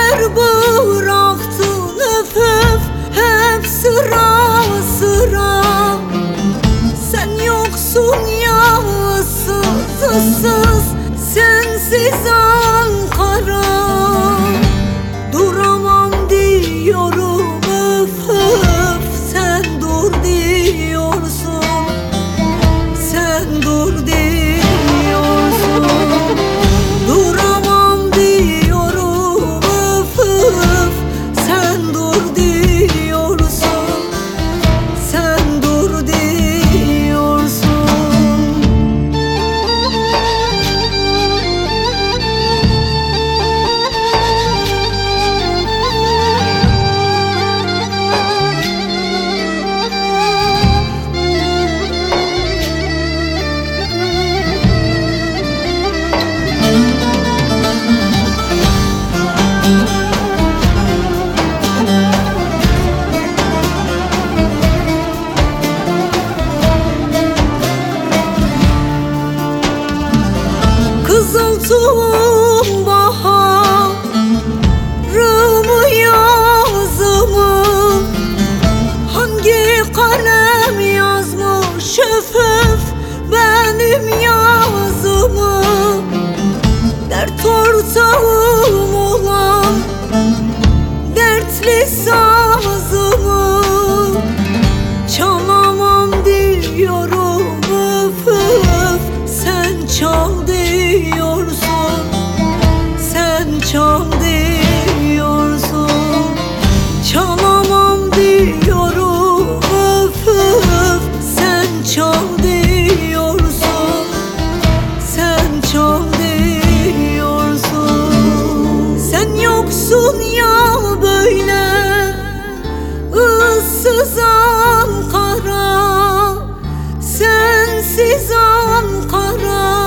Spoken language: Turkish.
Neler bıraktın öf öf Hep sıra sıra. Sen yoksun ya ıssız ıssız Sensiz Ankara. Duran Kızıltuğum baharımı yazımı. Hangi kalem yazmış öf benim yazımı. Dert ortağım Ankara Sensiz Ankara